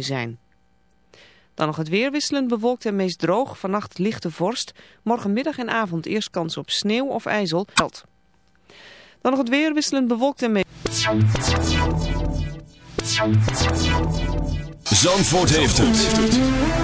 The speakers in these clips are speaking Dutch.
kunnen zijn. Dan nog het weer wisselend bewolkt en meest droog. Vannacht lichte vorst. Morgenmiddag en avond eerst kans op sneeuw of ijzel. Dan nog het weer wisselend bewolkt en meest... Zandvoort heeft het.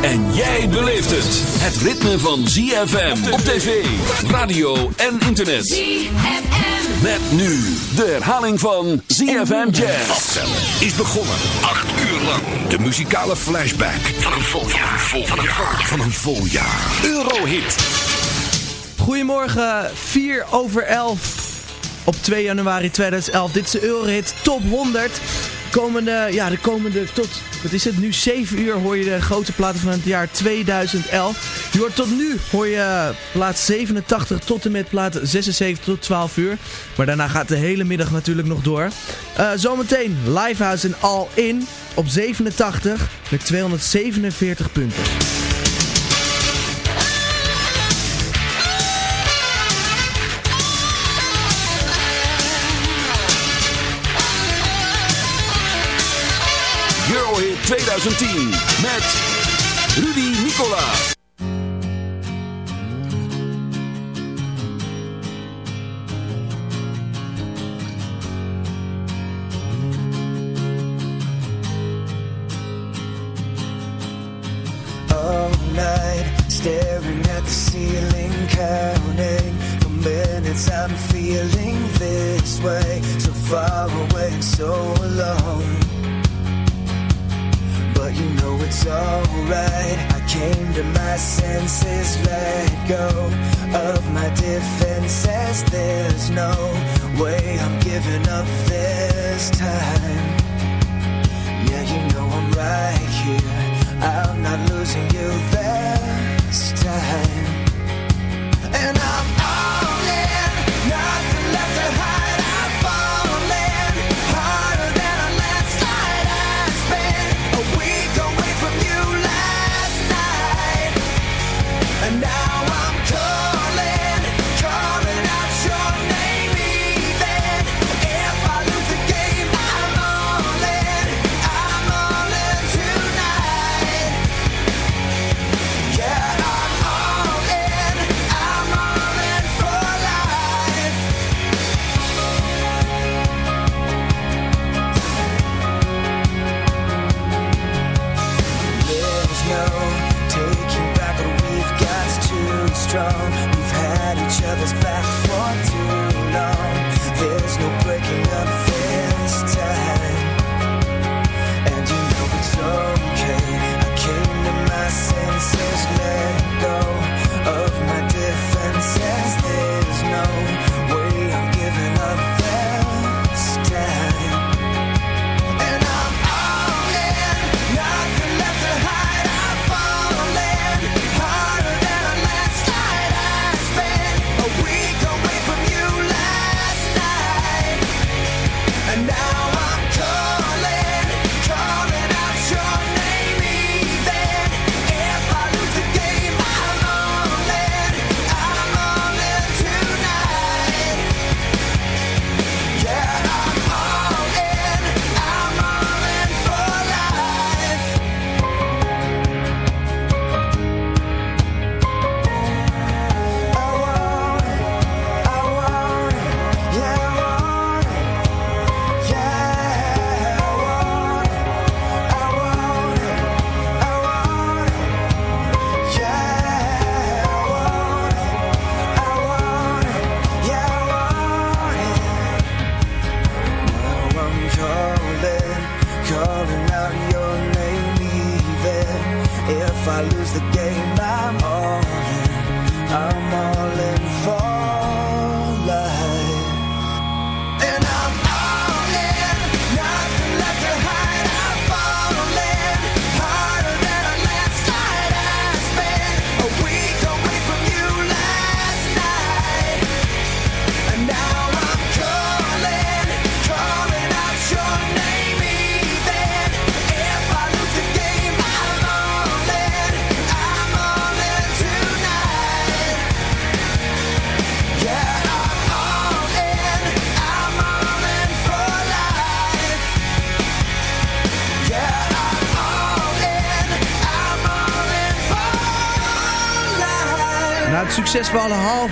En jij beleeft het. Het ritme van ZFM op tv, radio en internet. ZFM. Met nu de herhaling van ZFM Jazz. Aftellen is begonnen. Acht uur lang. De muzikale flashback van een vol jaar. Van een vol jaar. Van een vol jaar. Eurohit. Goedemorgen, 4 over 11 op 2 januari 2011. Dit is de Eurohit Top 100. Komende, ja, de komende tot, wat is het, nu 7 uur hoor je de grote platen van het jaar 2011. Je hoort tot nu, hoor je plaat 87 tot en met plaat 76 tot 12 uur. Maar daarna gaat de hele middag natuurlijk nog door. Uh, zometeen Livehouse en All In op 87 met 247 punten. 2010 met Rudy Nicola. all night staring at the ceiling counting for minutes i'm feeling this way so far away and so it's alright. I came to my senses let go of my defenses. There's no way i'm giving up this time. Yeah, you know I'm right here.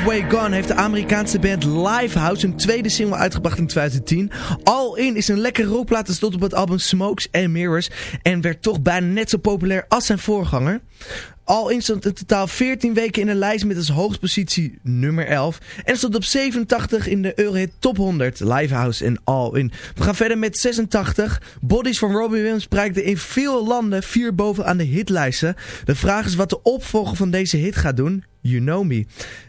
Halfway Gone heeft de Amerikaanse band Livehouse een tweede single uitgebracht in 2010. All In is een lekkere rockplaat dat stond op het album Smokes and Mirrors en werd toch bijna net zo populair als zijn voorganger. All In stond in totaal 14 weken in de lijst met als hoogstpositie nummer 11. En stond op 87 in de Eurohit Top 100, Livehouse en All In. We gaan verder met 86. Bodies van Robbie Williams bereikte in veel landen vier boven aan de hitlijsten. De vraag is wat de opvolger van deze hit gaat doen. You Know Me.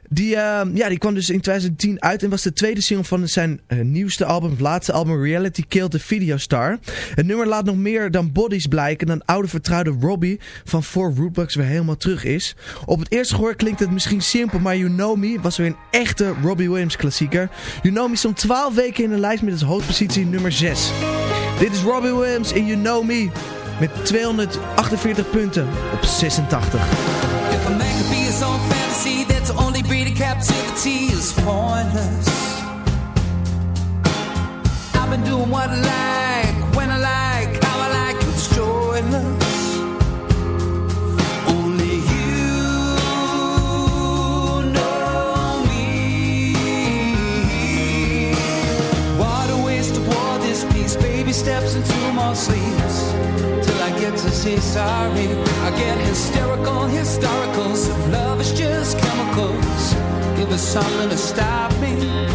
Die, uh, ja, die kwam dus in 2010 uit en was de tweede single van zijn uh, nieuwste album, het laatste album Reality Killed the Video Star. Het nummer laat nog meer dan Bodies blijken dan oude vertrouwde Robbie van Four Rootbugs weer helemaal terug is. Op het eerste gehoor klinkt het misschien simpel, maar You Know Me was weer een echte Robbie Williams klassieker. You Know Me stond 12 weken in de lijst met als hoofdpositie nummer 6. Dit is Robbie Williams in You Know Me met 248 punten op 86. only breed of captivity is pointless. I've been doing what I like, when I like, how I like, it's joyless. steps into my sleep till I get to say sorry. I get hysterical, historicals. If love is just chemicals, give us something to stop me.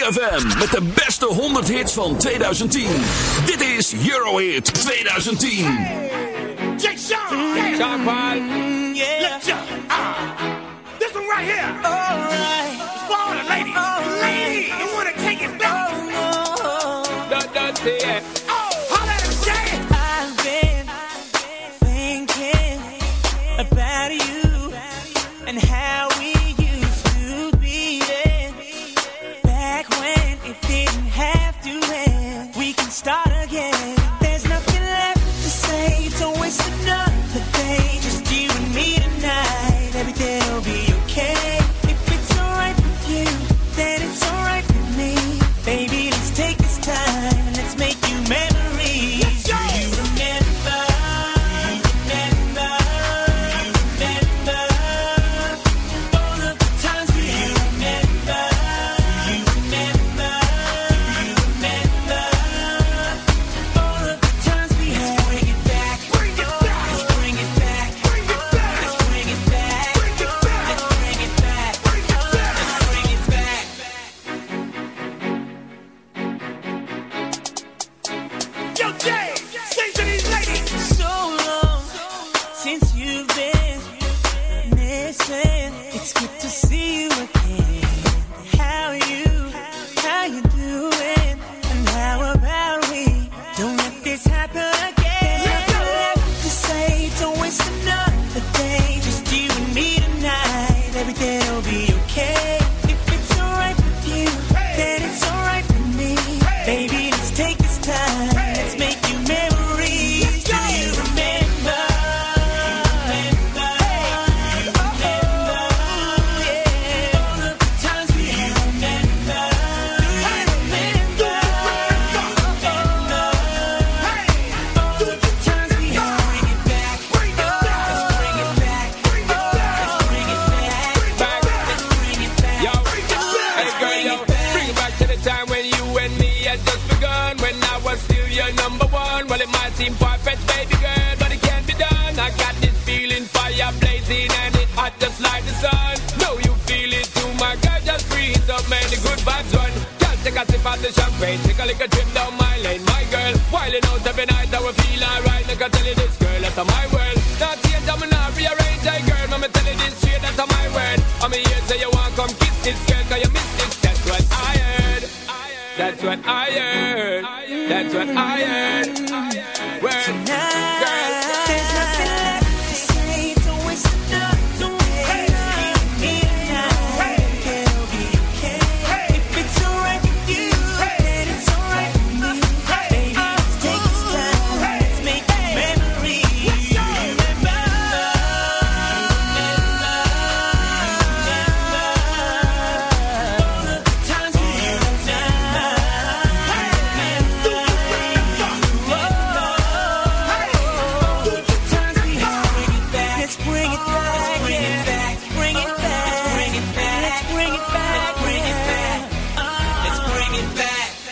ZFM met de beste 100 hits van 2010. Dit is Eurohit 2010. Sean. Sean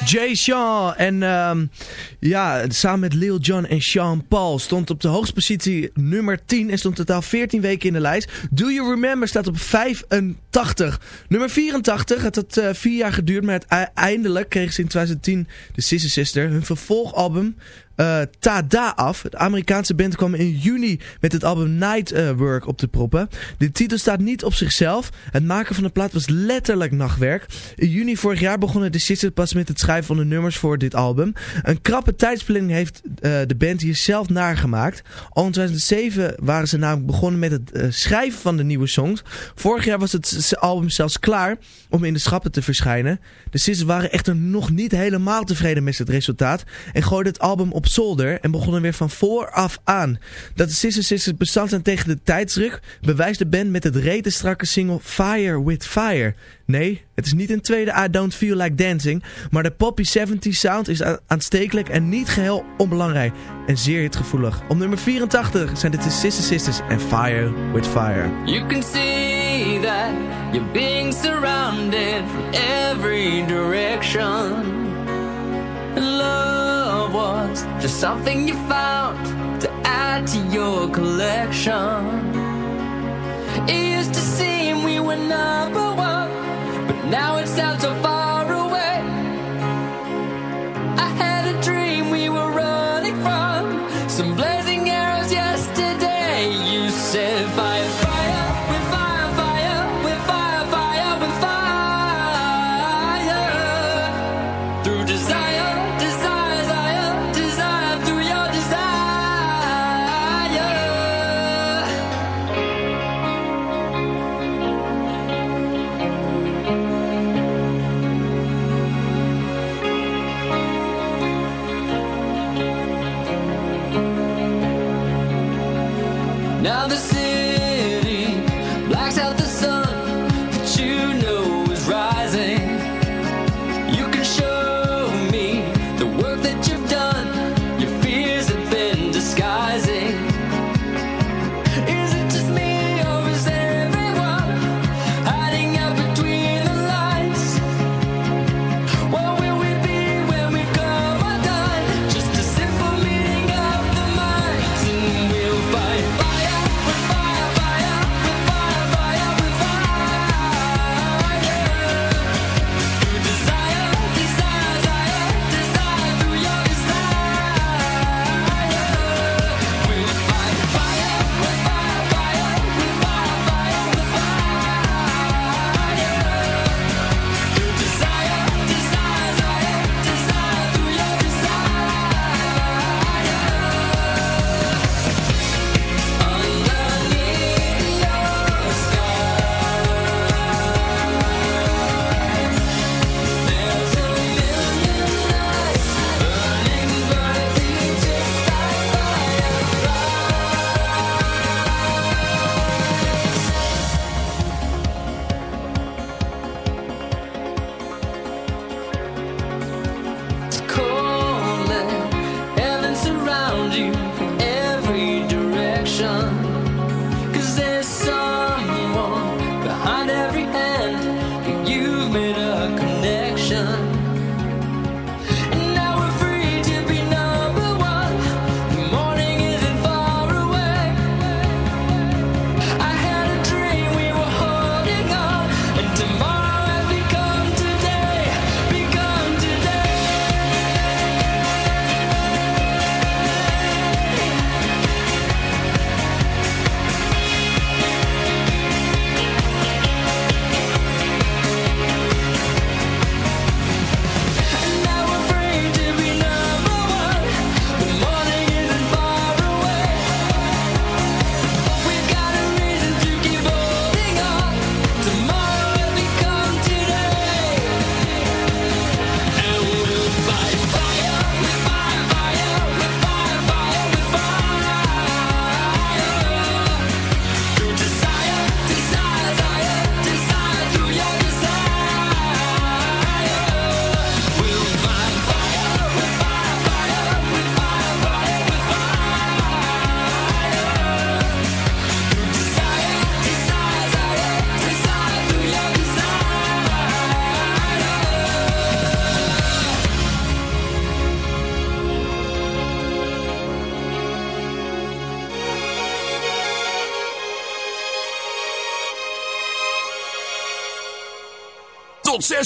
J Sean en ehm, ja, samen met Lil Jon en Sean Paul stond op de hoogste positie nummer 10 en stond totaal 14 weken in de lijst. Do You Remember staat op 85. Nummer 84, het had eh, vier jaar geduurd, maar uiteindelijk kreeg ze in 2010 de Sister Sister hun vervolgalbum eh Tada af. Het Amerikaanse band kwam in juni met het album Night eh, Work op te proppen. De titel staat niet op zichzelf. Het maken van de plaat was letterlijk nachtwerk. In juni vorig jaar begonnen de Sisters pas met het schrijven van de nummers voor dit album. Een krappe tijdsplanning heeft eh, de band hier zelf nagemaakt. Al in 2007 waren ze namelijk begonnen met het eh, schrijven van de nieuwe songs. Vorig jaar was het album zelfs klaar om in de schappen te verschijnen. De Sisters waren echter nog niet helemaal tevreden met het resultaat en gooiden het album op zolder en begonnen weer van vooraf aan. Dat de Sisters Sisters bestand zijn tegen de tijdsdruk bewijst de band met het rete strakke single Fire with Fire. Nee, het is niet een tweede I Don't Feel Like Dancing, maar de poppy 70 sound is aanstekelijk en niet geheel onbelangrijk en zeer hitgevoelig. Op nummer 84 zijn dit de Sisters Sisters en Fire with Fire. You can see that you're being surrounded from every direction. Love was just something you found to add to your collection. It used to seem we were number one, now it sounds so far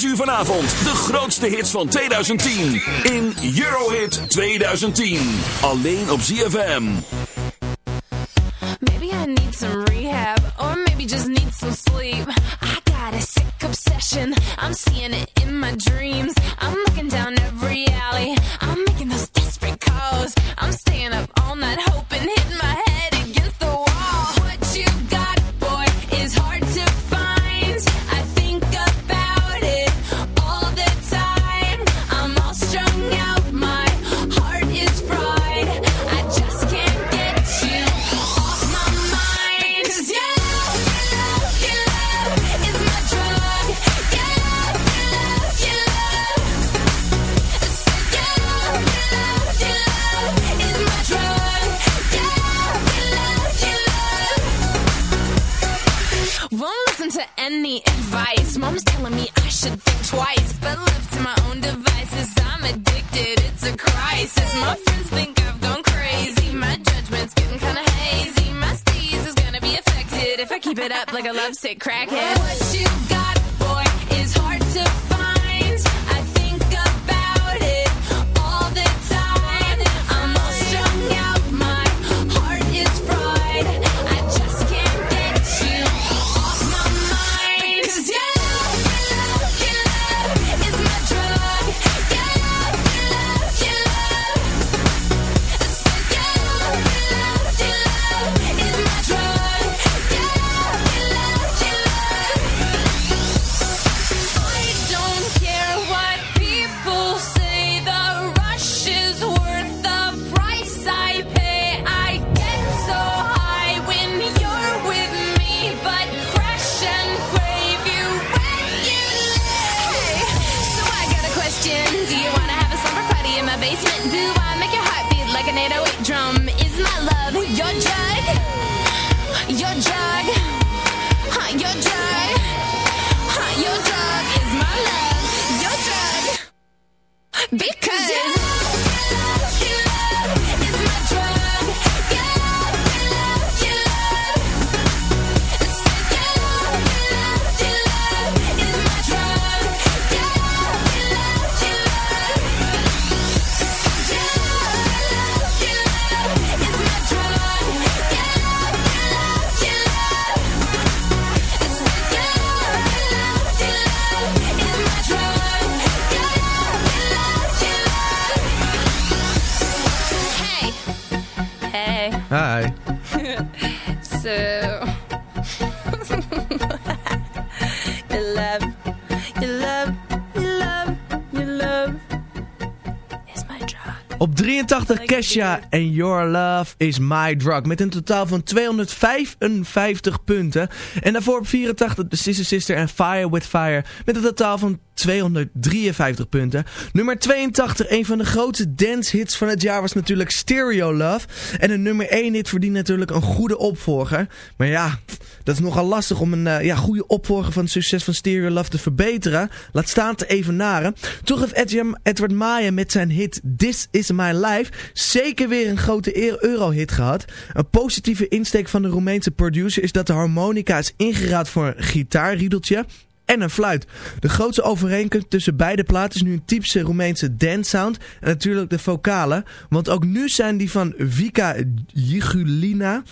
6 uur vanavond. De grootste hits van 2010. In Eurohit 2010. Alleen op ZFM. Maybe I need some rehab, or maybe just need some sleep. I got a sick obsession, I'm seeing it in my dreams. 1983 Kesha en Your Love is My Drug. Met een totaal van 255 punten. En daarvoor op 84 The Sister Sister en Fire with Fire. Met een totaal van 253 punten. Nummer 82, een van de grootste dance hits van het jaar was natuurlijk Stereo Love. En een nummer 1 hit verdient natuurlijk een goede opvolger. Maar ja, dat is nogal lastig om een eh, ja, goede opvolger van het succes van Stereo Love te verbeteren. Laat staan te evenaren. Toch heeft Edward- Maya met zijn hit This Is My Life zeker weer een grote Eurohit gehad. Een positieve insteek van de Roemeense producer is dat de harmonica is ingeraad voor een gitaarriedeltje en een fluit. De grootste overeenkomst tussen beide platen is nu een typische Roemeense dance sound en natuurlijk de vocalen. Want ook nu zijn die van Vika Jigulina,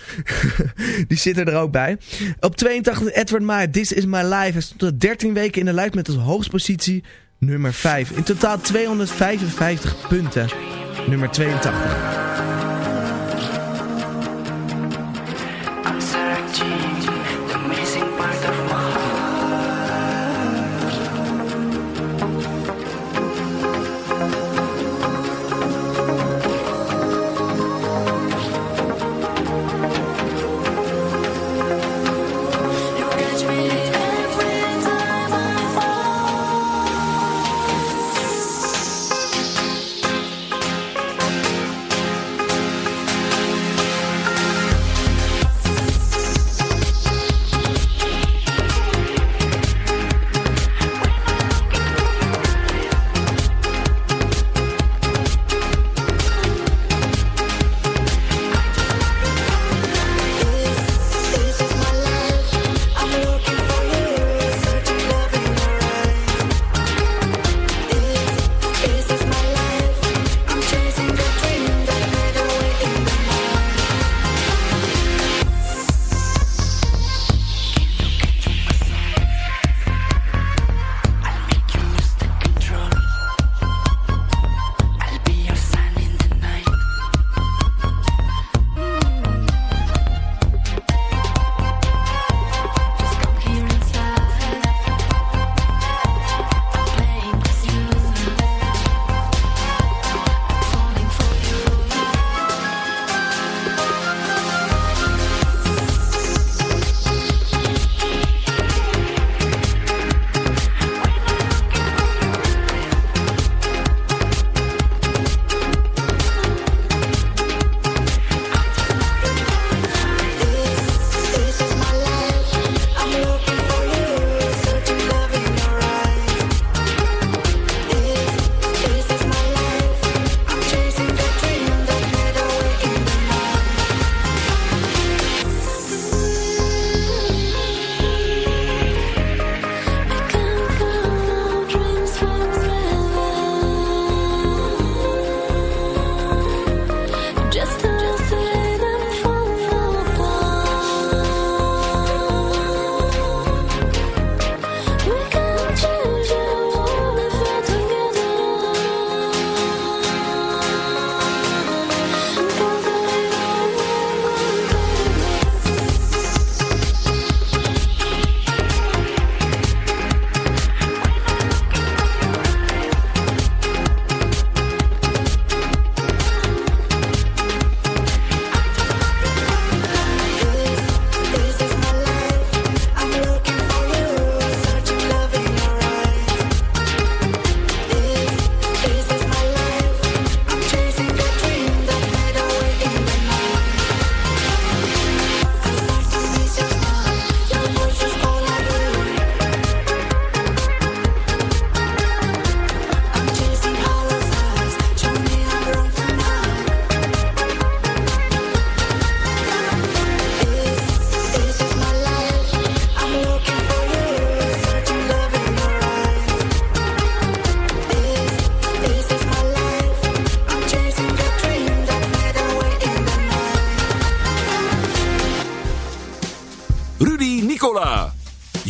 die zitten er ook bij. Op 82 Edward Maya, This Is My Life. Hij stond er 13 weken in de lijst met als hoogstpositie nummer 5. In totaal 255 punten. Nummer 82.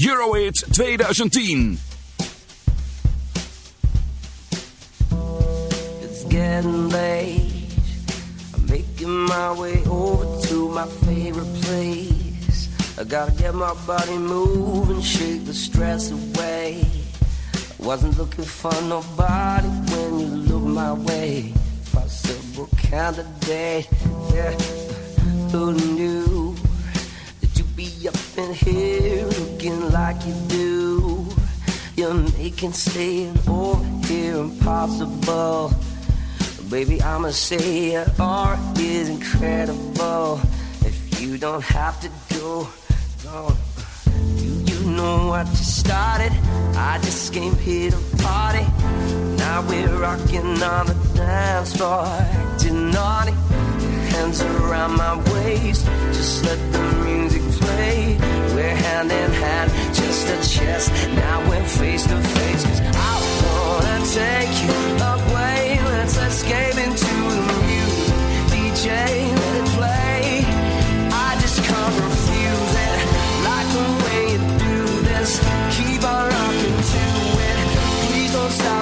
Euro 8 2010. It's getting late. I'm making my way over to my favorite place. I gotta get my body moving, shake the stress away. I wasn't looking for nobody when you look my way. Possible candidate, yeah. Who knew? Here looking like you do? You're making staying over here impossible. Baby, I'ma say your art is incredible. If you don't have to go, go. You, you know what you started. I just came here to party. Now we're rocking on the dance floor, acting naughty. Hands around my waist, just let the music. We're hand in hand, just a chest. Now we're face to face. Cause I wanna take you away. Let's escape into the music. DJ, let it play. I just can't refuse it. Like the way you do this. Keep on rocking to it. Please don't stop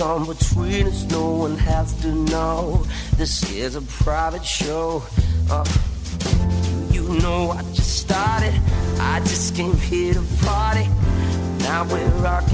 on between us, no one has to know. This is a private show. Uh, you know I just started. I just came here to party. Now we're rocking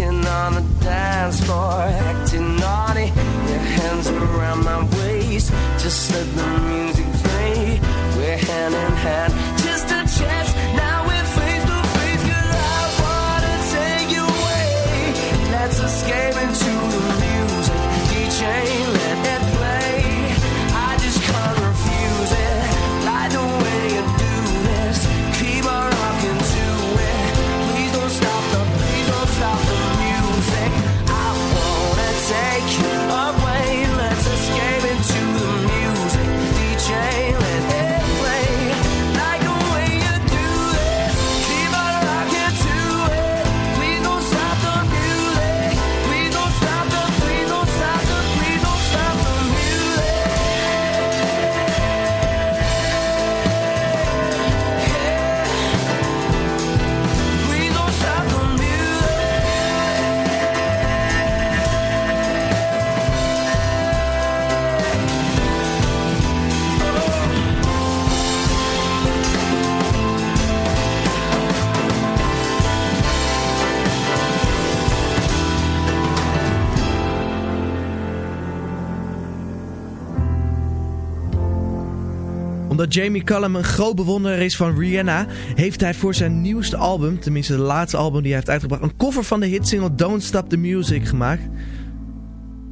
Jamie Cullum een groot bewonderaar is van Rihanna, heeft hij voor zijn nieuwste album, tenminste de laatste album die hij heeft uitgebracht, een cover van de hitsingle Don't Stop the Music gemaakt.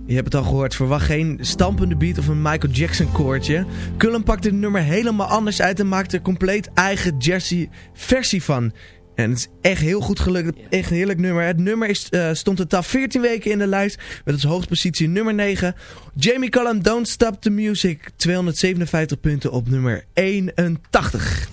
Je hebt het al gehoord, verwacht geen stampende beat of een Michael Jackson koortje. Cullum pakte het nummer helemaal anders uit en maakte er compleet eigen jazzy versie van. En het is echt heel goed gelukt. Echt een heerlijk nummer. Het nummer is, eh, stond totaal 14 weken in de lijst. Met als hoogtepositie nummer 9. Jamie Cullum, Don't Stop the Music. 257 punten op nummer 81.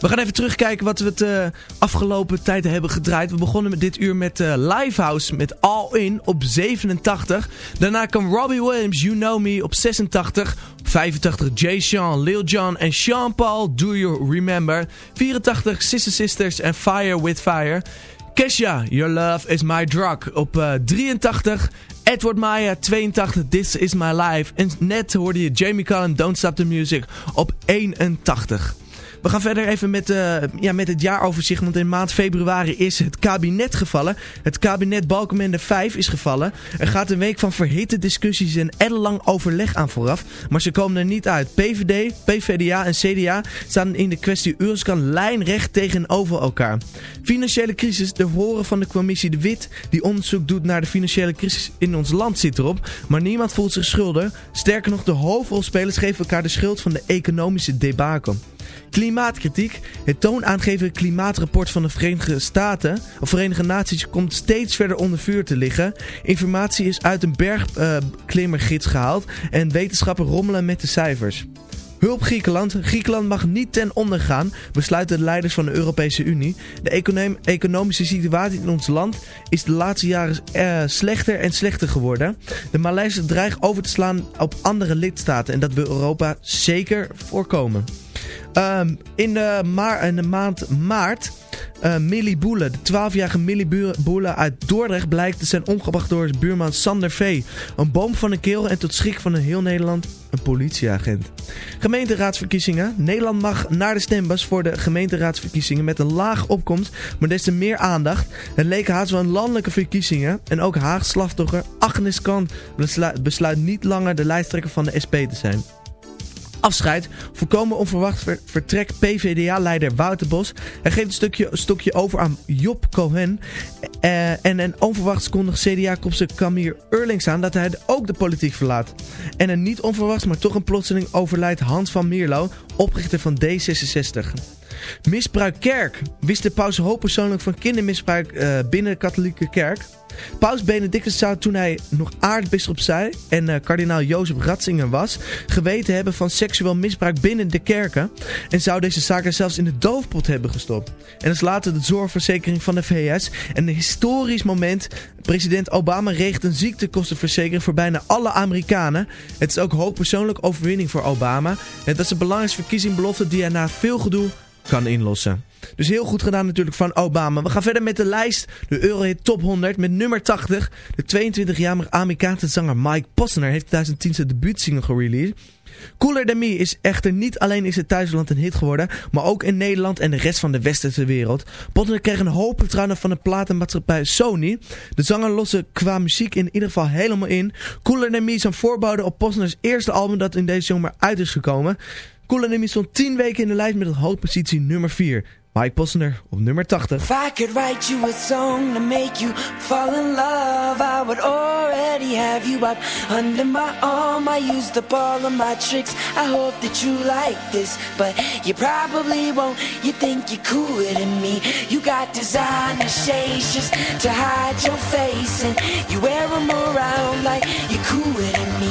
We gaan even terugkijken wat we het eh, afgelopen tijd hebben gedraaid. We begonnen met dit uur met uh, Livehouse met All In op 87. Daarna kwam Robbie Williams, You Know Me op 86. Op 85 Jay Sean, Lil Jon en Sean Paul, Do You Remember. 84 Sister Sisters en Fire With Fire. Kesha, Your Love Is My Drug op uh, 83. Edward Maya, 82, This Is My Life. En net hoorde je Jamie Cullen, Don't Stop The Music op 81. We gaan verder even met, uh, ja, met het jaaroverzicht, want in maand februari is het kabinet gevallen. Het kabinet Balkenende 5 is gevallen. Er gaat een week van verhitte discussies en ellenlang overleg aan vooraf, maar ze komen er niet uit. PVD, PVDA en CDA staan in de kwestie Euroscan lijnrecht tegenover elkaar. Financiële crisis, de horen van de commissie De Wit, die onderzoek doet naar de financiële crisis in ons land, zit erop. Maar niemand voelt zich schuldig. Sterker nog, de hoofdrolspelers geven elkaar de schuld van de economische debakel. Klimaatkritiek. Het toonaangevende klimaatrapport van de Verenigde Staten, of Verenigde Naties, komt steeds verder onder vuur te liggen. Informatie is uit een bergklimmergids uh, gehaald en wetenschappers rommelen met de cijfers. Hulp Griekenland. Griekenland mag niet ten onder gaan, besluiten de leiders van de Europese Unie. De econom economische situatie in ons land is de laatste jaren uh, slechter en slechter geworden. De Maleisen dreigt over te slaan op andere lidstaten en dat wil Europa zeker voorkomen. In, de in, de maand maart, uh, Millie Boele, de 12-jarige Millie Boele uit Dordrecht, blijkt te zijn omgebracht door buurman Sander V. Een boom van een keel en tot schrik van een heel Nederland een politieagent. Gemeenteraadsverkiezingen. Nederland mag naar de stembus voor de gemeenteraadsverkiezingen met een laag opkomst, maar des te meer aandacht. Het leek haast wel een landelijke verkiezingen en ook Haag slachtoffer Agnes Kant besluit niet langer de lijsttrekker van de SP te zijn afscheid. Voorkomen onverwacht vertrek PVDA-leider Wouter Bos. Hij geeft een stukje, stokje over aan Job Cohen. Uh, en, en onverwachts kondigt CDA-kopse Camille Eurlings aan dat hij ook de politiek verlaat. En een niet onverwachts, maar toch een plotseling overlijdt Hans van Mierlo, oprichter van D66. Misbruik kerk. Wist de paus hoogpersoonlijk van kindermisbruik uh, binnen de katholieke kerk? Paus Benedictus zou toen hij nog aartsbisschop zei en uh, kardinaal Jozef Ratzinger was, geweten hebben van seksueel misbruik binnen de kerken en zou deze zaken zelfs in de doofpot hebben gestopt. En is later de zorgverzekering van de VS en een historisch moment. President Obama regelt een ziektekostenverzekering voor bijna alle Amerikanen. Het is ook hoogpersoonlijk overwinning voor Obama. Dat is de belangrijkste verkiezingbelofte die hij na veel gedoe kan inlossen. Dus heel goed gedaan natuurlijk van Obama. We gaan verder met de lijst. De Eurohit Top 100 met nummer 80. De 22-jarige Amerikaanse zanger Mike Posner heeft 2010 zijn debuutsingle gereleased. Cooler Than Me is echter niet alleen in zijn thuisland een hit geworden, maar ook in Nederland en de rest van de westerse wereld. Posner kreeg een hoop vertrouwen van de platenmaatschappij Sony. De zanger losse qua muziek in ieder geval helemaal in. Cooler Than Me is een voorbode op Posners eerste album dat in deze zomer uit is gekomen. Me stond 10 weken in de lijst met een hoogpositie nummer 4. Mike Posner op nummer 80. If I could write you a song to make you fall in love, I would already have you up under my arm. I used up all of my tricks. I hope that you like this, but you probably won't. You think you're cooler than me. You got designer shades just to hide your face, and you wear them around like you're cooler than me.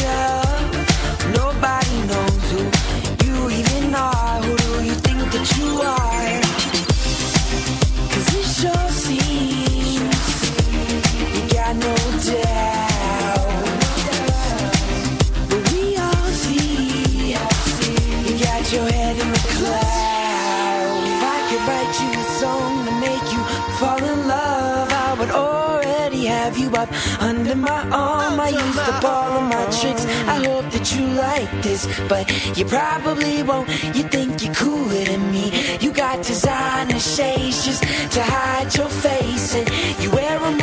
Under my arm. I used up all of my tricks. I hope that you like this, but you probably won't. You think you're cooler than me. You got designer shades just to hide your face, and you wear them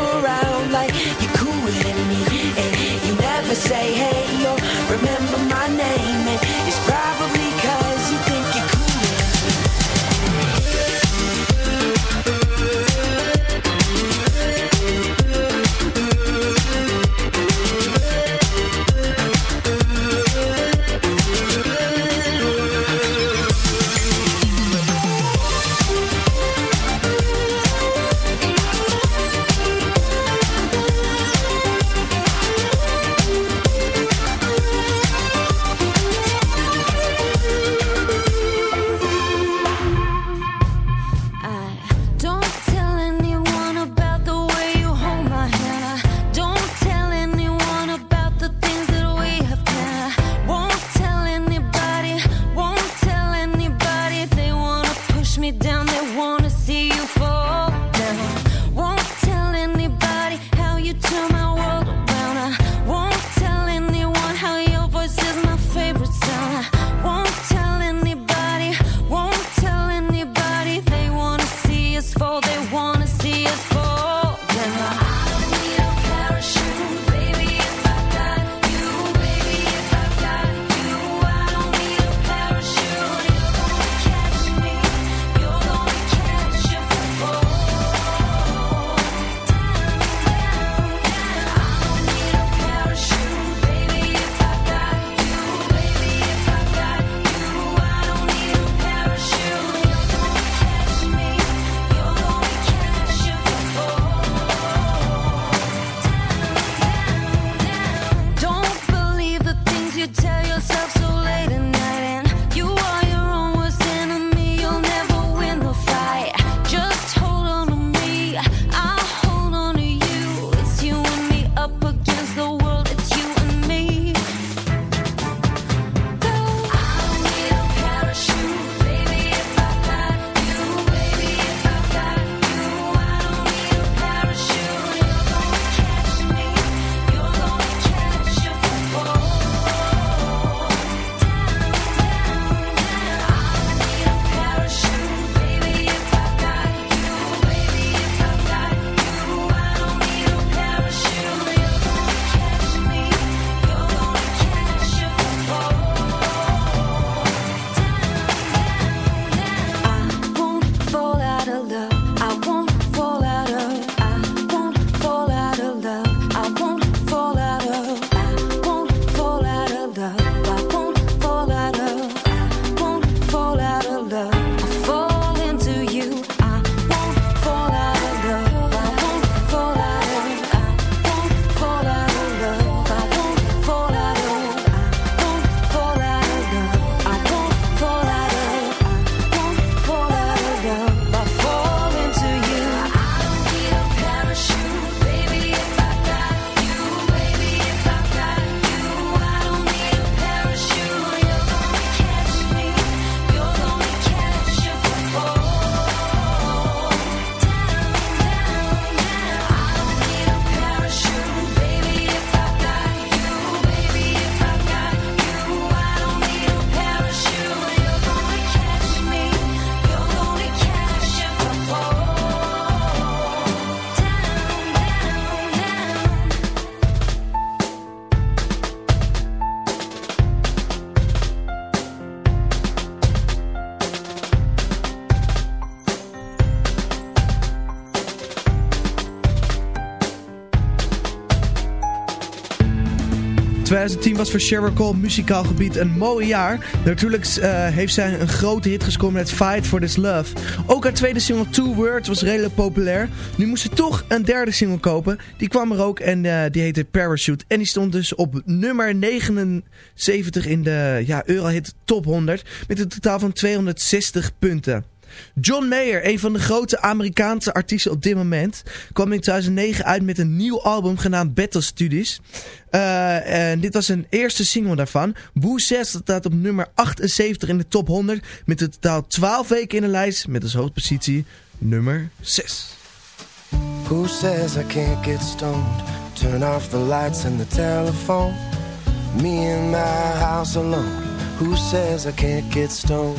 2010 was voor Sheryl Cole muzikaal gebied een mooi jaar. Natuurlijk eh, heeft zij een grote hit gescoord met Fight for This Love. Ook haar tweede single Two Words was redelijk populair. Nu moest ze toch een derde single kopen. Die kwam er ook en eh, die heette Parachute. En die stond dus op nummer 79 in de ja, Eurohit Top 100 met een totaal van 260 punten. John Mayer, een van de grote Amerikaanse artiesten op dit moment, kwam in 2009 uit met een nieuw album genaamd Battle Studies. Uh, en dit was een eerste single daarvan. Woo 6 staat op nummer 78 in de top 100 met een totaal 12 weken in de lijst met als hoofdpositie nummer 6. Who says I can't get stoned? Turn off the lights and the telephone. Me in my house alone. Who says I can't get stoned?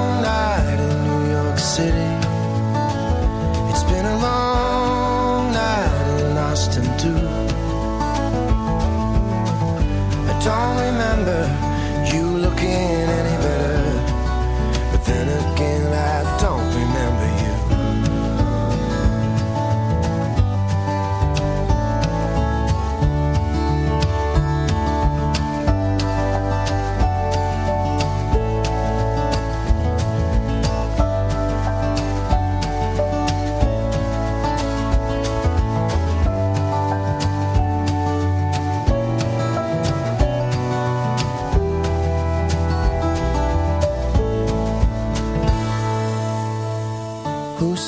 night in Austin too. I don't remember you looking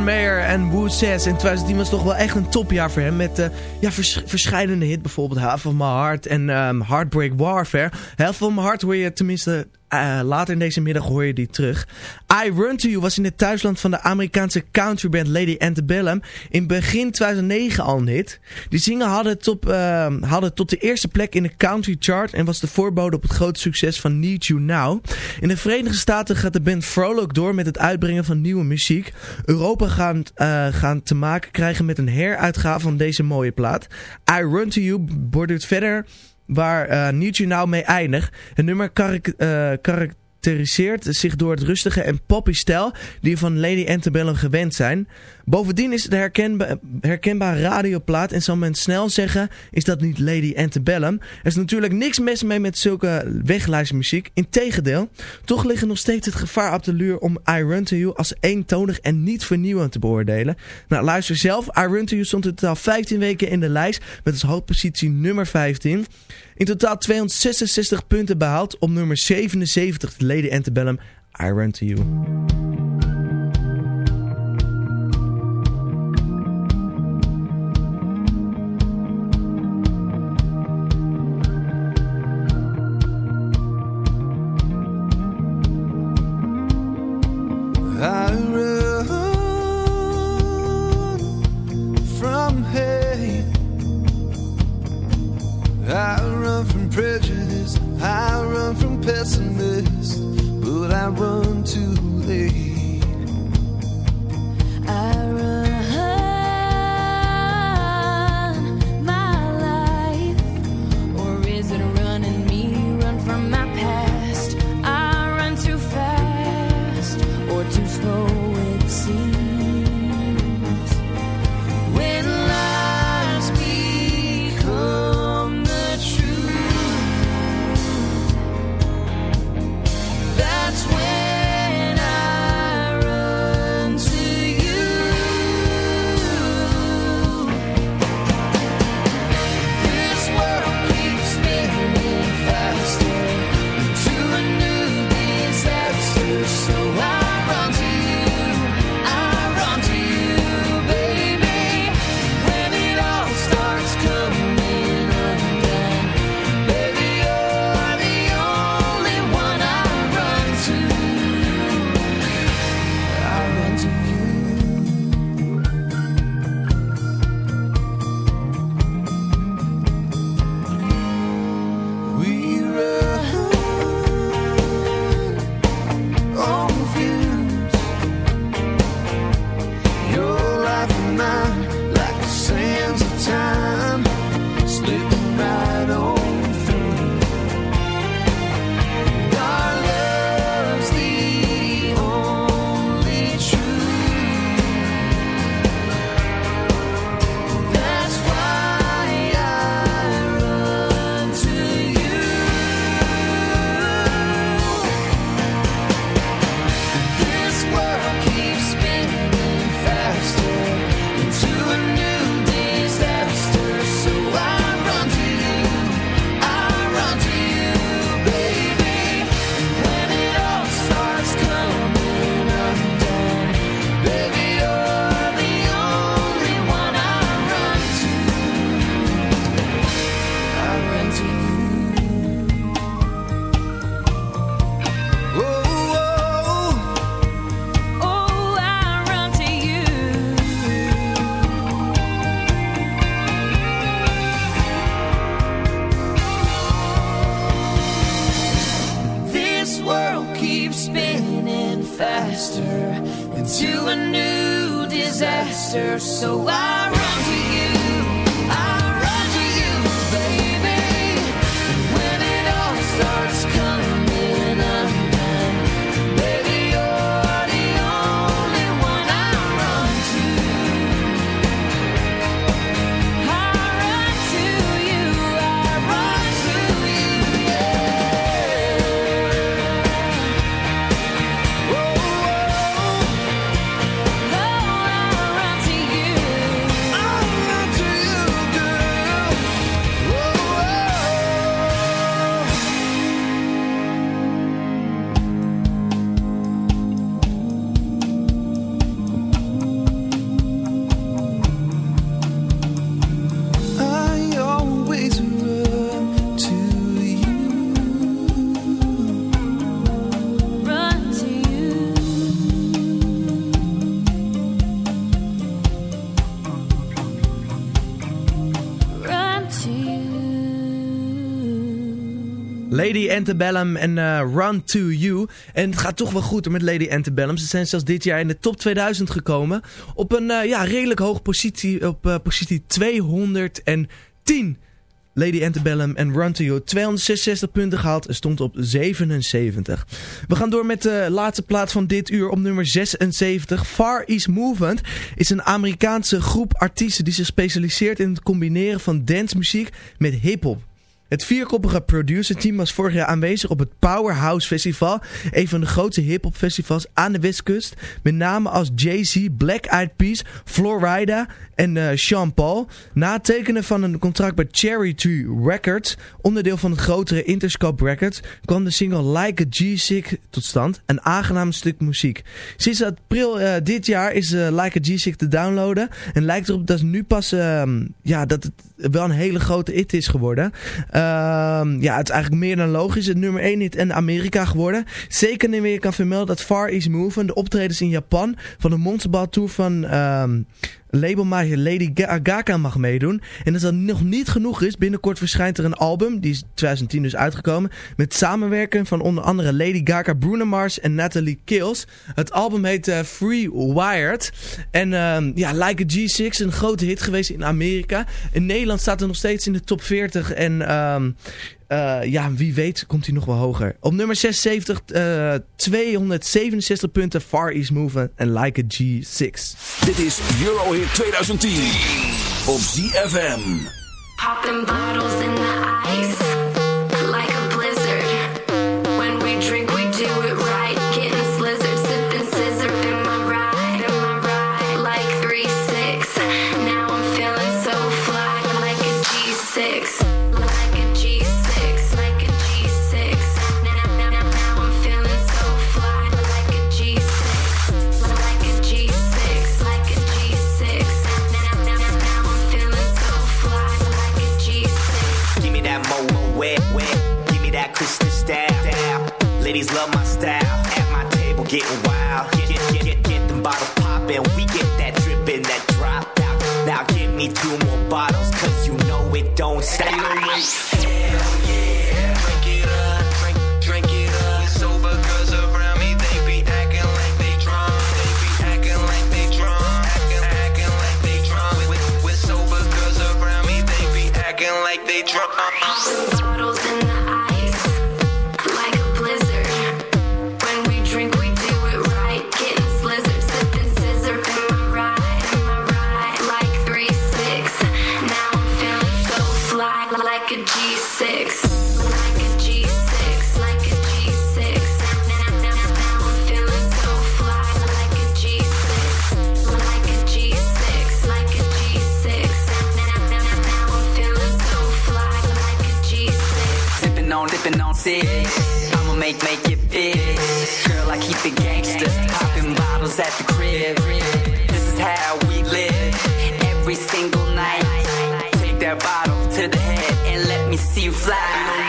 John en Says in 2010 was toch wel echt een topjaar voor hem. Met uh, ja, vers verschillende hits, bijvoorbeeld Half of My Heart en um, Heartbreak Warfare. Half of My Heart hoor je tenminste uh, later in deze middag hoor je die terug. I Run To You was in het thuisland van de Amerikaanse countryband Lady Antebellum in begin 2009 al hit. Die zingen hadden, top, uh, hadden tot de eerste plek in de country chart en was de voorbode op het grote succes van Need You Now. In de Verenigde Staten gaat de band vrolijk door met het uitbrengen van nieuwe muziek. Europa gaan, uh, gaan te maken krijgen met een heruitgave van deze mooie plaat. I Run To You borduurt verder waar uh, Need You Now mee eindigt. Het nummer uh, karakteriseert zich door het rustige en poppy stijl die van Lady Antebellum gewend zijn. Bovendien is het herkenba herkenbare radioplaat en zal men snel zeggen, is dat niet Lady Antebellum. Er is natuurlijk niks mis mee met zulke weglijstmuziek. Integendeel, toch ligt nog steeds het gevaar op de luur om I Run To You als eentonig en niet vernieuwend te beoordelen. Nou, luister zelf. I Run To You stond in totaal 15 weken in de lijst met als hoofdpositie nummer 15. In totaal 266 punten behaald op nummer 77 Lady Antebellum I Run To You. I run from prejudice, I run from pessimists, but I run too late. I run Lady Antebellum en eh, Run To You. En het gaat toch wel goed met Lady Antebellum. Ze zijn zelfs dit jaar in de top 2000 gekomen. Op een eh, ja, redelijk hoge positie. Op eh, positie 210. Lady Antebellum en Run To You. 266 punten gehaald en stond op 77. We gaan door met de laatste plaats van dit uur op nummer 76. Far East Movement is een Amerikaanse groep artiesten die zich specialiseert in het combineren van dancemuziek met hip-hop. Het vierkoppige producerteam was vorig jaar aanwezig op het Powerhouse Festival. Een van de grootste hip-hop festivals aan de westkust. Met name als Jay-Z, Black Eyed Peas, Florida en eh, Sean Paul. Na het tekenen van een contract bij Cherry Tree Records, onderdeel van het grotere Interscope Records, kwam de single Like a G-Sick tot stand. Een aangenaam stuk muziek. Sinds april eh, dit jaar is eh, Like a G-Sick te downloaden. En lijkt erop dat nu pas ehm, ja, dat het wel een hele grote hit is geworden. Ehm, ja, het is eigenlijk meer dan logisch. Het nummer 1 hit in Amerika geworden. Zeker wanneer je kan vermelden dat Far East Movement, de optredens in Japan van de Monsterball Tour van, labelmaker Lady Ga- Gaga mag meedoen. En als dat nog niet genoeg is, binnenkort verschijnt er een album, die is 2010 dus uitgekomen, met samenwerking van onder andere Lady Gaga, Bruno Mars en Natalie Kills. Het album heet eh, Free Wired. En ehm, ja, Like a G6, een grote hit geweest in Amerika. In Nederland staat er nog steeds in de top 40 en... ehm, eh, ja, wie weet komt hij nog wel hoger. Op nummer 76, eh 267 punten, Far East Movement en Like a G6. Dit is Eurohit 2010 op ZFM. Popping bottles in the ice That style. Ladies love my style. At my table getting wild. Get get get get, them bottles poppin'. We get that drippin', that drop out. Now give me two more bottles, cause you know it don't stop. Hell yeah, drink it up, drink it up. Around me, they be acting like they drunk. They be acting like they drunk. Acting acting like they drunk. Around me, they be acting like they drunk. Make, make it big. Girl, I keep it gangster. Popping bottles at the crib. This is how we live. Every single night. Take that bottle to the head and let me see you fly.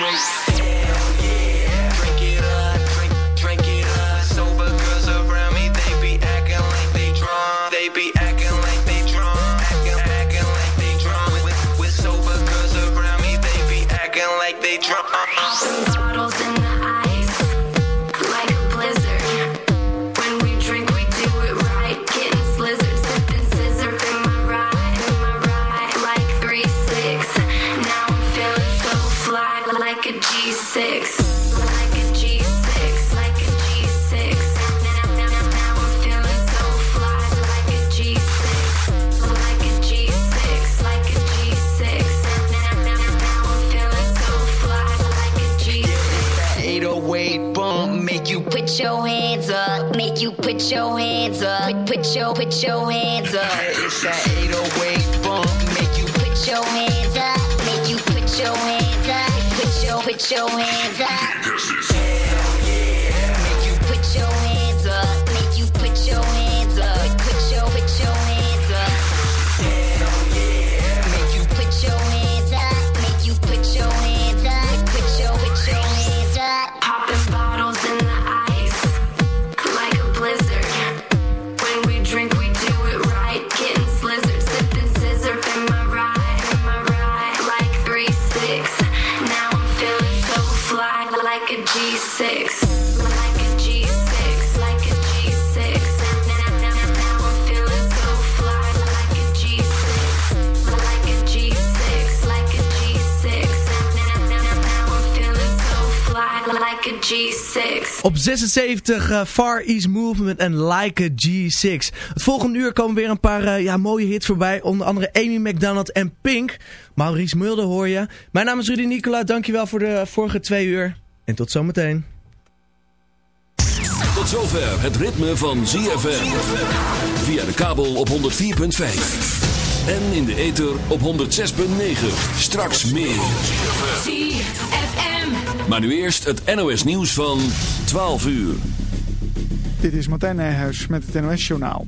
Your, put Op 76 eh, Far East Movement en Like a G6. Het volgende uur komen weer een paar eh, ja, mooie hits voorbij. Onder andere Amy McDonald en Pink. Maurice Mulder hoor je. Mijn naam is Rudy Nicola. Dankjewel voor de vorige twee uur. En tot zometeen. Tot zover het ritme van ZFM. Via de kabel op 104.5. En in de ether op 106.9. Straks meer. Maar nu eerst het NOS nieuws van 12 uur. Dit is Martijn Nijhuis met het NOS-journaal.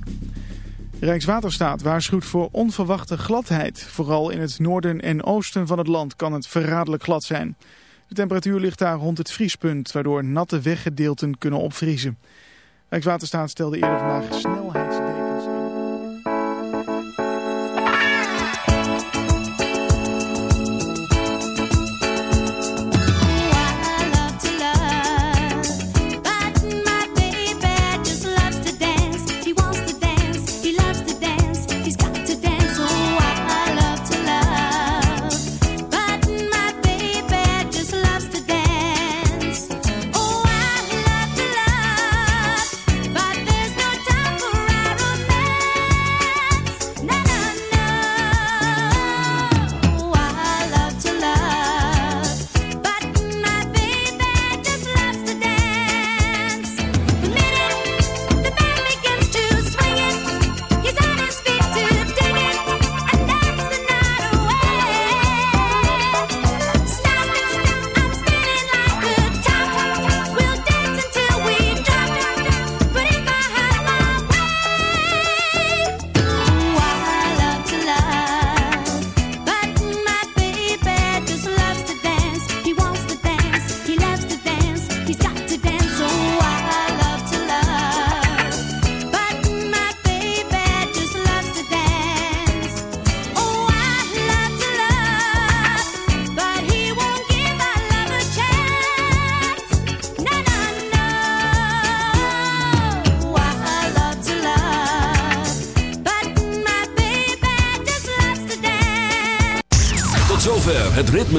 Rijkswaterstaat waarschuwt voor onverwachte gladheid. Vooral in het noorden en oosten van het land kan het verraderlijk glad zijn. De temperatuur ligt daar rond het vriespunt, waardoor natte weggedeelten kunnen opvriezen. Rijkswaterstaat stelde eerder vandaag snelheidsdekens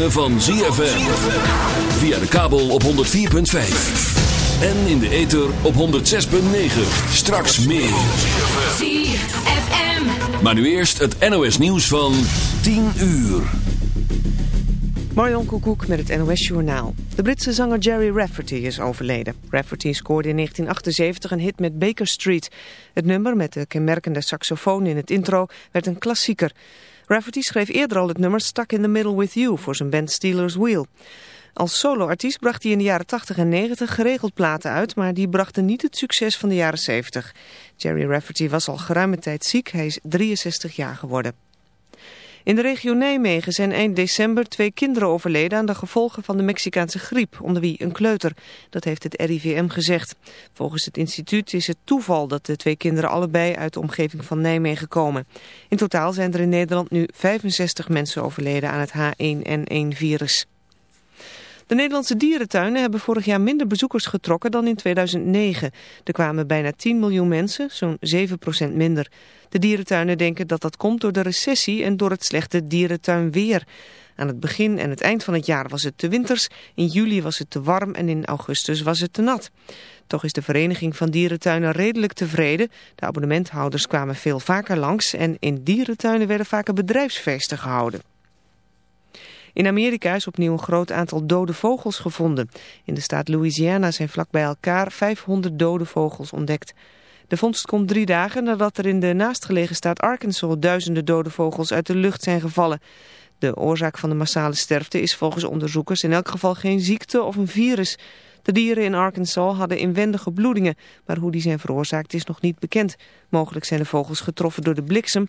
ritme van ZFM. Via de kabel op 104.5. En in de ether op 106.9. Straks meer. ZFM. Maar nu eerst het NOS nieuws van 10 uur. Marion Koekoek met het NOS Journaal. De Britse zanger Jerry Rafferty is overleden. Rafferty scoorde in 1978 een hit met Baker Street. Het nummer met de kenmerkende saxofoon in het intro werd een klassieker. Rafferty schreef eerder al het nummer Stuck in the Middle with You voor zijn band Steelers Wheel. Als soloartiest bracht hij in de jaren 80 en 90 geregeld platen uit, maar die brachten niet het succes van de jaren 70. Jerry Rafferty was al geruime tijd ziek, hij is 63 jaar geworden. In de regio Nijmegen zijn eind december twee kinderen overleden aan de gevolgen van de Mexicaanse griep, onder wie een kleuter. Dat heeft het RIVM gezegd. Volgens het instituut is het toeval dat de twee kinderen allebei uit de omgeving van Nijmegen komen. In totaal zijn er in Nederland nu 65 mensen overleden aan het H1N1-virus. De Nederlandse dierentuinen hebben vorig jaar minder bezoekers getrokken dan in 2009. Er kwamen bijna 10 miljoen mensen, zo'n 7% minder. De dierentuinen denken dat dat komt door de recessie en door het slechte dierentuinweer. Aan het begin en het eind van het jaar was het te winters, in juli was het te warm en in augustus was het te nat. Toch is de Vereniging van Dierentuinen redelijk tevreden. De abonnementhouders kwamen veel vaker langs en in dierentuinen werden vaker bedrijfsfeesten gehouden. In Amerika is opnieuw een groot aantal dode vogels gevonden. In de staat Louisiana zijn vlak bij elkaar 500 dode vogels ontdekt. De vondst komt drie dagen nadat er in de naastgelegen staat Arkansas duizenden dode vogels uit de lucht zijn gevallen. De oorzaak van de massale sterfte is volgens onderzoekers in elk geval geen ziekte of een virus. De dieren in Arkansas hadden inwendige bloedingen, maar hoe die zijn veroorzaakt is nog niet bekend. Mogelijk zijn de vogels getroffen door de bliksem.